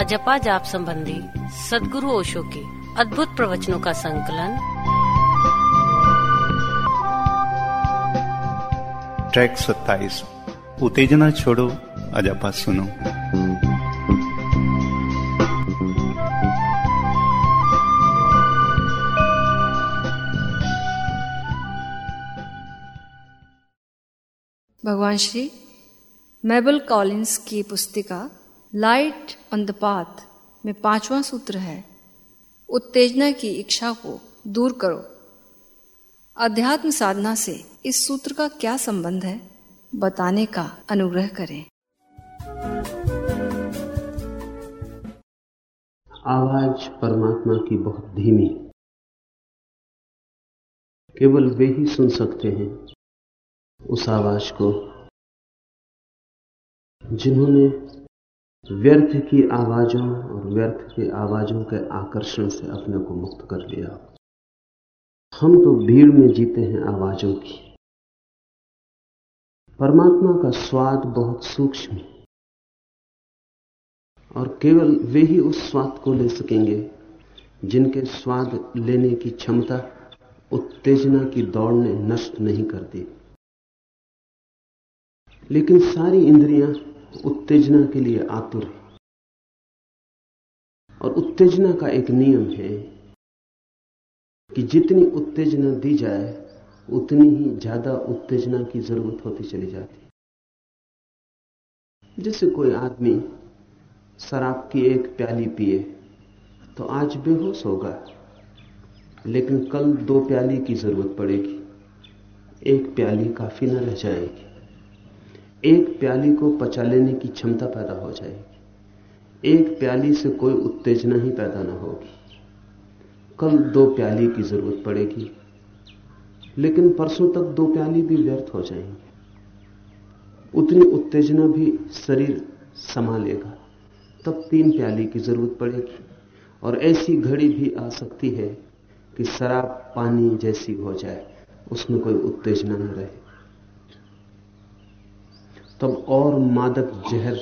अजपा जाप संबंधी सदगुरु ओशो के अद्भुत प्रवचनों का संकलन। ट्रैक 27 उत्तेजना छोड़ो अजपा सुनो। भगवान श्री मेबल कॉलिंस की पुस्तिका लाइट ऑन द पाथ में पांचवा सूत्र है। उत्तेजना की इच्छा को दूर करो। अध्यात्म साधना से इस सूत्र का क्या संबंध है, बताने का अनुग्रह करें। आवाज़ परमात्मा की बहुत धीमी केवल वे ही सुन सकते हैं उस आवाज़ को जिन्होंने व्यर्थ की आवाजों और व्यर्थ की आवाजों के आकर्षण से अपने को मुक्त कर लिया हम तो भीड़ में जीते हैं आवाजों की। परमात्मा का स्वाद बहुत सूक्ष्म है। और केवल वे ही उस स्वाद को ले सकेंगे जिनके स्वाद लेने की क्षमता, उत्तेजना की दौड़ ने नष्ट नहीं कर दी। लेकिन सारी इंद्रियाँ उत्तेजना के लिए आतुर है। और उत्तेजना का एक नियम है कि जितनी उत्तेजना दी जाए, उतनी ही ज़्यादा उत्तेजना की ज़रूरत होती चली जाती है। जैसे कोई आदमी शराब की एक प्याली पिए तो आज बेहोश होगा, लेकिन कल दो प्याली की ज़रूरत पड़ेगी, एक प्याली काफ़ी न रह जाएगी। एक प्याली को पचा लेने की क्षमता पैदा हो जाएगी। एक प्याली से कोई उत्तेजना ही पैदा ना होगी। कल दो प्याली की ज़रूरत पड़ेगी, लेकिन परसों तक दो प्याली भी व्यर्थ हो जाएँगे। उतनी उत्तेजना भी शरीर संभालेगा, तब तीन प्याली की ज़रूरत पड़ेगी। और ऐसी घड़ी भी आ सकती है कि शराब पानी जैसी हो जाए, उसमें कोई उत्तेजना न रहे। तब और मादक जहर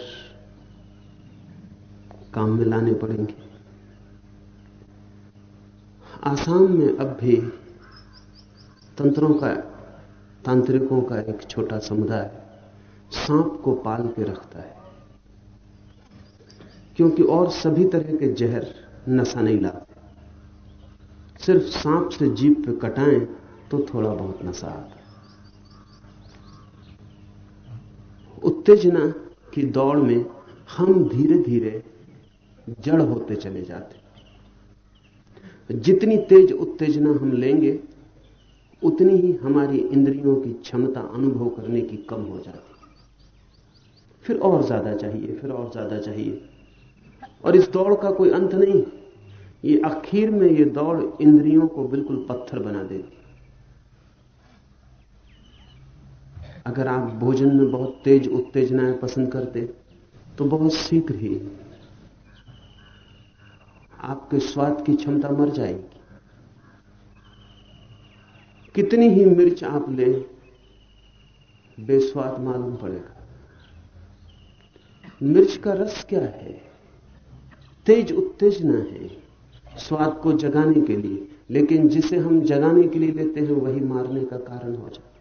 काम में लाने पड़ेंगे। आसाम में अब भी तंत्रों का, तांत्रिकों का एक छोटा समुदाय सांप को पाल के रखता है, क्योंकि और सभी तरह के जहर नशा नहीं लाते। सिर्फ़ सांप से जीप पे कटाएँ तो थोड़ा बहुत नशा आता उत्तेजना की दौड़ में हम धीरे धीरे जड़ होते चले जाते जितनी तेज उत्तेजना हम लेंगे, उतनी ही हमारी इंद्रियों की क्षमता अनुभव करने की कम हो जाती फिर और ज़्यादा चाहिए, फिर और ज़्यादा चाहिए। और इस दौड़ का कोई अंत नहीं। ये आखिर में ये दौड़ इंद्रियों को बिल्कुल पत्थर बना देती अगर आप भोजन में बहुत तेज उत्तेजनाएँ पसंद करते तो बहुत शीघ्र ही आपके स्वाद की क्षमता मर जाएगी। कितनी ही मिर्च आप लें, बेस्वाद मालूम पड़ेगा। मिर्च का रस क्या है? तेज उत्तेजना है स्वाद को जगाने के लिए, लेकिन जिसे हम जगाने के लिए लेते हैं, वही मारने का कारण हो जाता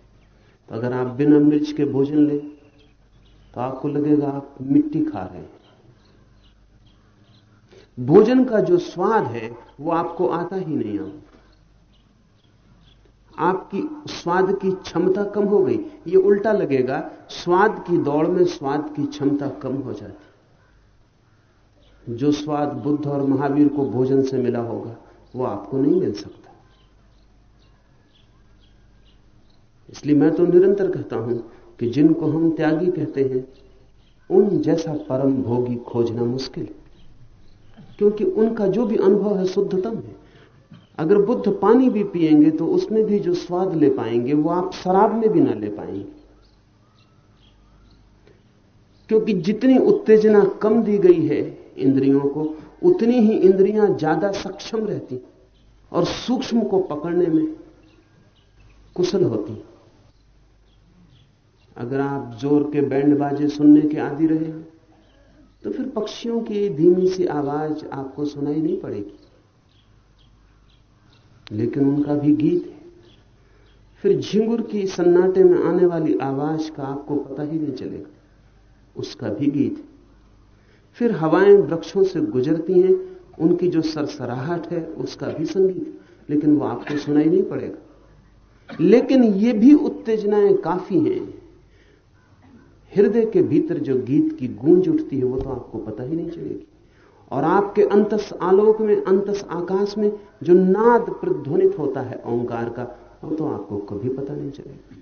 तो अगर आप बिना मिर्च के भोजन लें तो आपको लगेगा आप मिट्टी खा रहे हैं। भोजन का जो स्वाद है, वो आपको आता ही नहीं अब। आपकी स्वाद की क्षमता कम हो गई। ये उल्टा लगेगा, स्वाद की दौड़ में स्वाद की क्षमता कम हो जाती। जो स्वाद बुद्ध और महावीर को भोजन से मिला होगा, वो आपको नहीं मिल सकता। इसलिए मैं तो निरंतर कहता हूँ कि जिनको हम त्यागी कहते हैं, उन जैसा परम भोगी खोजना मुश्किल है। क्योंकि उनका जो भी अनुभव है, शुद्धतम है। अगर बुद्ध पानी भी पिएँगे तो उसमें भी जो स्वाद ले पाएँगे, वो आप शराब में भी ना ले पाएँगे। क्योंकि जितनी उत्तेजना कम दी गई है इंद्रियों को, उतनी ही इंद्रियाँ ज़्यादा सक्षम रहती और सूक्ष्म को पकड़ने में कुशल होती अगर आप ज़ोर के बैंड बाजे सुनने के आदि रहे तो फिर पक्षियों की धीमी सी आवाज़ आपको सुनाई नहीं पड़ेगी। लेकिन उनका भी गीत है। फिर झिंगुर की सन्नाटे में आने वाली आवाज़ का आपको पता ही नहीं चलेगा। उसका भी गीत है। फिर हवाएँ वृक्षों से गुजरती हैं, उनकी जो सरसराहट है, उसका भी संगीत लेकिन वो आपको सुनाई नहीं पड़ेगा। लेकिन ये भी उत्तेजनाएँ काफ़ी हैं। हृदय के भीतर जो गीत की गूंज उठती है, वो तो आपको पता ही नहीं चलेगी। और आपके अंतस आलोक में, अंतस आकाश में जो नाद प्रध्वनित होता है ओंकार का, वो तो आपको कभी पता नहीं चलेगा।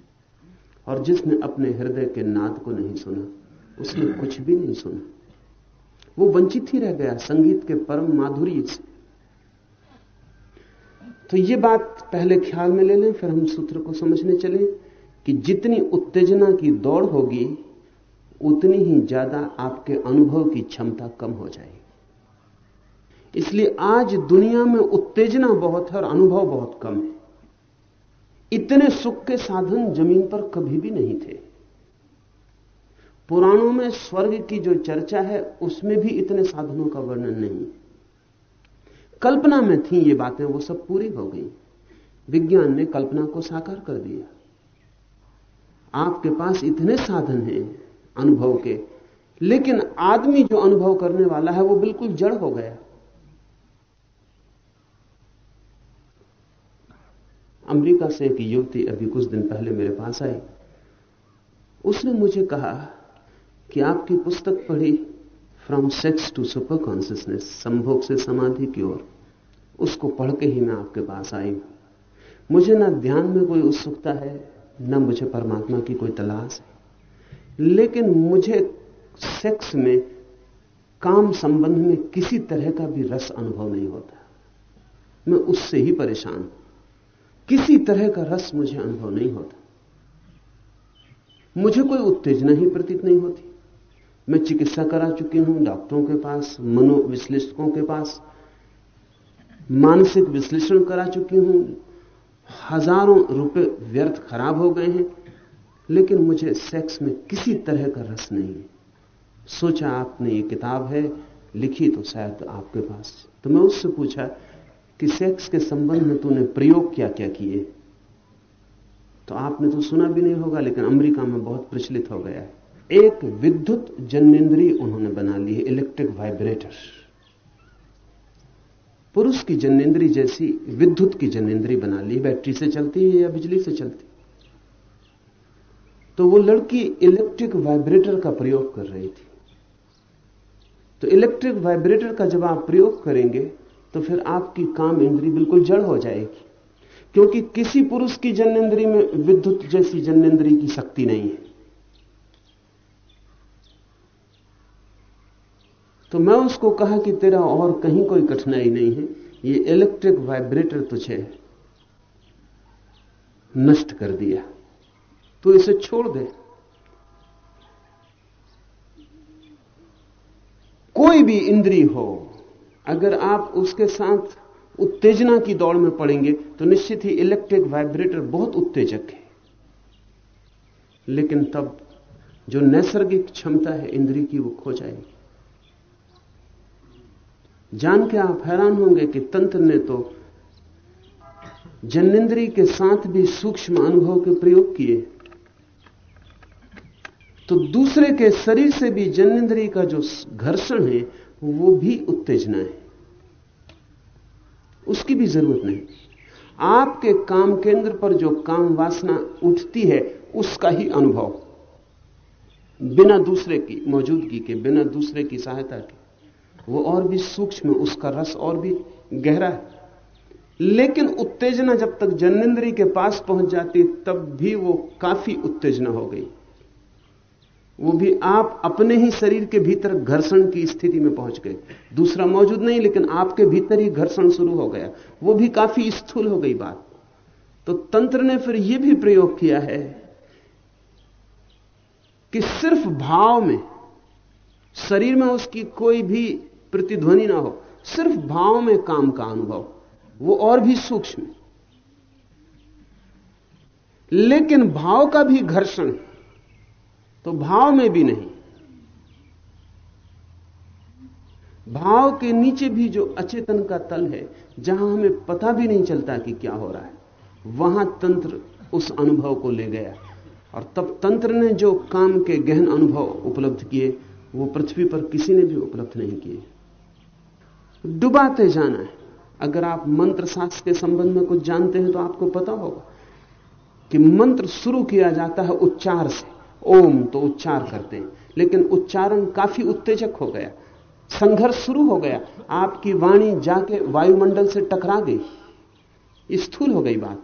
और जिसने अपने हृदय के नाद को नहीं सुना, उसने कुछ भी नहीं सुना। वो वंचित ही रह गया संगीत के परम माधुर्य से। तो ये बात पहले ख्याल में ले लें, फिर हम सूत्र को समझने चले कि जितनी उत्तेजना की दौड़ होगी उतनी ही ज़्यादा आपके अनुभव की क्षमता कम हो जाएगी। इसलिए आज दुनिया में उत्तेजना बहुत है और अनुभव बहुत कम है। इतने सुख के साधन ज़मीन पर कभी भी नहीं थे। पुराणों में स्वर्ग की जो चर्चा है, उसमें भी इतने साधनों का वर्णन नहीं कल्पना में थी ये बातें, वो सब पूरी हो गई। विज्ञान ने कल्पना को साकार कर दिया। आपके पास इतने साधन हैं अनुभव के। लेकिन आदमी जो अनुभव करने वाला है, वो बिल्कुल जड़ हो गया। अमेरिका से एक युवती अभी कुछ दिन पहले मेरे पास आई। उसने मुझे कहा कि आपकी पुस्तक पढ़ी from sex to super consciousness संभोग से समाधि की ओर। उसको पढ़ के ही मैं आपके पास आई मुझे ना ध्यान में कोई उत्सुकता है, न मुझे परमात्मा की कोई तलाश है। लेकिन मुझे सेक्स में काम संबंध में किसी तरह का भी रस अनुभव नहीं होता। मैं उससे ही परेशान हूँ। किसी तरह का रस मुझे अनुभव नहीं होता। मुझे कोई उत्तेजना ही प्रतीत नहीं होती। मैं चिकित्सा करा चुकी हूँ, डॉक्टरों के पास, मनोविश्लेषकों के पास, मानसिक विश्लेषण करा चुकी हूँ। हज़ारों रुपए व्यर्थ खराब हो गए हैं। लेकिन मुझे सेक्स में किसी तरह का रस नहीं है। सोचा आपने ये किताब है, लिखी तो शायद आपके पास। तो मैं उससे पूछा कि सेक्स के संबंध में तूने प्रयोग क्या क्या किए? तो आपने तो सुना भी नहीं होगा, लेकिन अमेरिका में बहुत प्रचलित हो गया है। एक विद्युत जनेन्द्रीय उन्होंने बना ली है इलेक्ट्रिक वाइब्रेटर पुरुष की जनेन्द्री जैसी विद्युत की जनेन्द्री बना ली, बैटरी से चलती है या बिजली से चलती तो वो लड़की इलेक्ट्रिक वाइब्रेटर का प्रयोग कर रही थी। तो इलेक्ट्रिक वाइब्रेटर का जब आप प्रयोग करेंगे तो फिर आपकी काम इंद्री बिल्कुल जड़ हो जाएगी। क्योंकि किसी पुरुष की जनेन्द्री में विद्युत जैसी जनेन्द्री की शक्ति नहीं है। तो मैं उसको कहा कि तेरा और कहीं कोई कठिनाई नहीं है, ये इलेक्ट्रिक वाइब्रेटर तुझे नष्ट कर दिया। तो इसे छोड़ दे। कोई भी इंद्री हो, अगर आप उसके साथ उत्तेजना की दौड़ में पड़ेंगे तो निश्चित ही इलेक्ट्रिक वाइब्रेटर बहुत उत्तेजक है। लेकिन तब जो नैसर्गिक क्षमता है इंद्री की, वो खो जाएगी। जान के आप हैरान होंगे कि तंत्र ने तो जन्नेन्द्री के साथ भी सूक्ष्म अनुभव के प्रयोग किए। तो दूसरे के शरीर से भी जन्नेन्द्री का जो घर्षण है, वो भी उत्तेजना है। उसकी भी ज़रूरत नहीं। आपके काम केंद्र पर जो काम वासना उठती है, उसका ही अनुभव। बिना दूसरे की मौजूदगी के, बिना दूसरे की सहायता के। वो और भी सूक्ष्म, उसका रस और भी गहरा है। लेकिन उत्तेजना जब तक जनेन्द्री के पास पहुँच जाती, तब भी वो काफ़ी उत्तेजना हो गई। वो भी आप अपने ही शरीर के भीतर घर्षण की स्थिति में पहुँच गए। दूसरा मौजूद नहीं, लेकिन आपके भीतर ही घर्षण शुरू हो गया। वो भी काफ़ी स्थूल हो गई बात। तो तंत्र ने फिर यह भी प्रयोग किया है कि सिर्फ़ भाव में, शरीर में उसकी कोई भी प्रतिध्वनि ना हो, सिर्फ़ भाव में काम का अनुभव, वो और भी सूक्ष्म। लेकिन भाव का भी घर्षण तो भाव में भी नहीं। भाव के नीचे भी जो अचेतन का तल है, जहाँ हमें पता भी नहीं चलता कि क्या हो रहा है, वहाँ तंत्र उस अनुभव को ले गया। और तब तंत्र ने जो काम के गहन अनुभव उपलब्ध किए, वो पृथ्वी पर किसी ने भी उपलब्ध नहीं किए। डुबाते जाना है। अगर आप मंत्र शास्त्र के संबंध में कुछ जानते हैं तो आपको पता होगा कि मंत्र शुरू किया जाता है उच्चार से। ओम तो उच्चार करते हैं। लेकिन उच्चारण काफ़ी उत्तेजक हो गया। संघर्ष शुरू हो गया। आपकी वाणी जाके वायुमंडल से टकरा गई। स्थूल हो गई बात।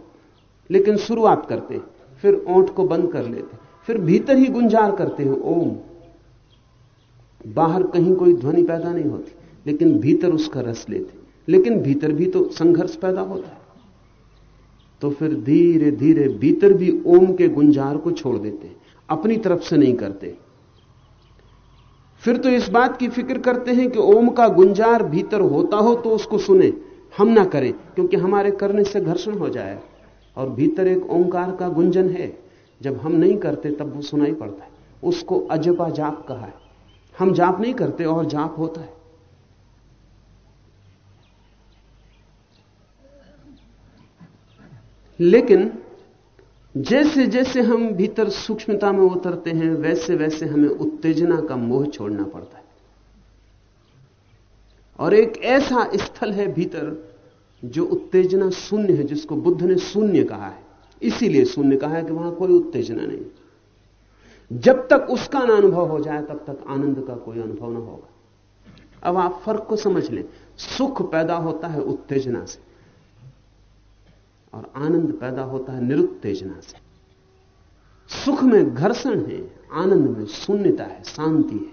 लेकिन शुरुआत करते फिर ओंठ को बंद कर लेते फिर भीतर ही गुंजार करते हैं। ओम। बाहर कहीं कोई ध्वनि पैदा नहीं होती। लेकिन भीतर उसका रस लेते लेकिन भीतर भी तो संघर्ष पैदा होता है। तो फिर धीरे धीरे भीतर भी ओम के गुंजार को छोड़ देते अपनी तरफ़ से नहीं करते। फिर तो इस बात की फ़िक्र करते हैं कि ओम का गुंजार भीतर होता हो तो उसको सुने। हम ना करें, क्योंकि हमारे करने से घर्षण हो जाए। और भीतर एक ओंकार का गुंजन है। जब हम नहीं करते, तब वो सुनाई पड़ता है। उसको अजबा जाप कहा है। हम जाप नहीं करते, और जाप होता है। लेकिन जैसे जैसे हम भीतर सूक्ष्मता में उतरते हैं, वैसे वैसे हमें उत्तेजना का मोह छोड़ना पड़ता है। और एक ऐसा स्थल है भीतर जो उत्तेजना शून्य है, जिसको बुद्ध ने शून्य कहा है। इसीलिए शून्य कहा है कि वहाँ कोई उत्तेजना नहीं जब तक उसका ना अनुभव हो जाए, तब तक आनंद का कोई अनुभव ना होगा। अब आप फ़र्क को समझ लें। सुख पैदा होता है उत्तेजना से। और आनंद पैदा होता है निरुत्तेजना से। सुख में घर्षण है, आनंद में शून्यता है, शांति है।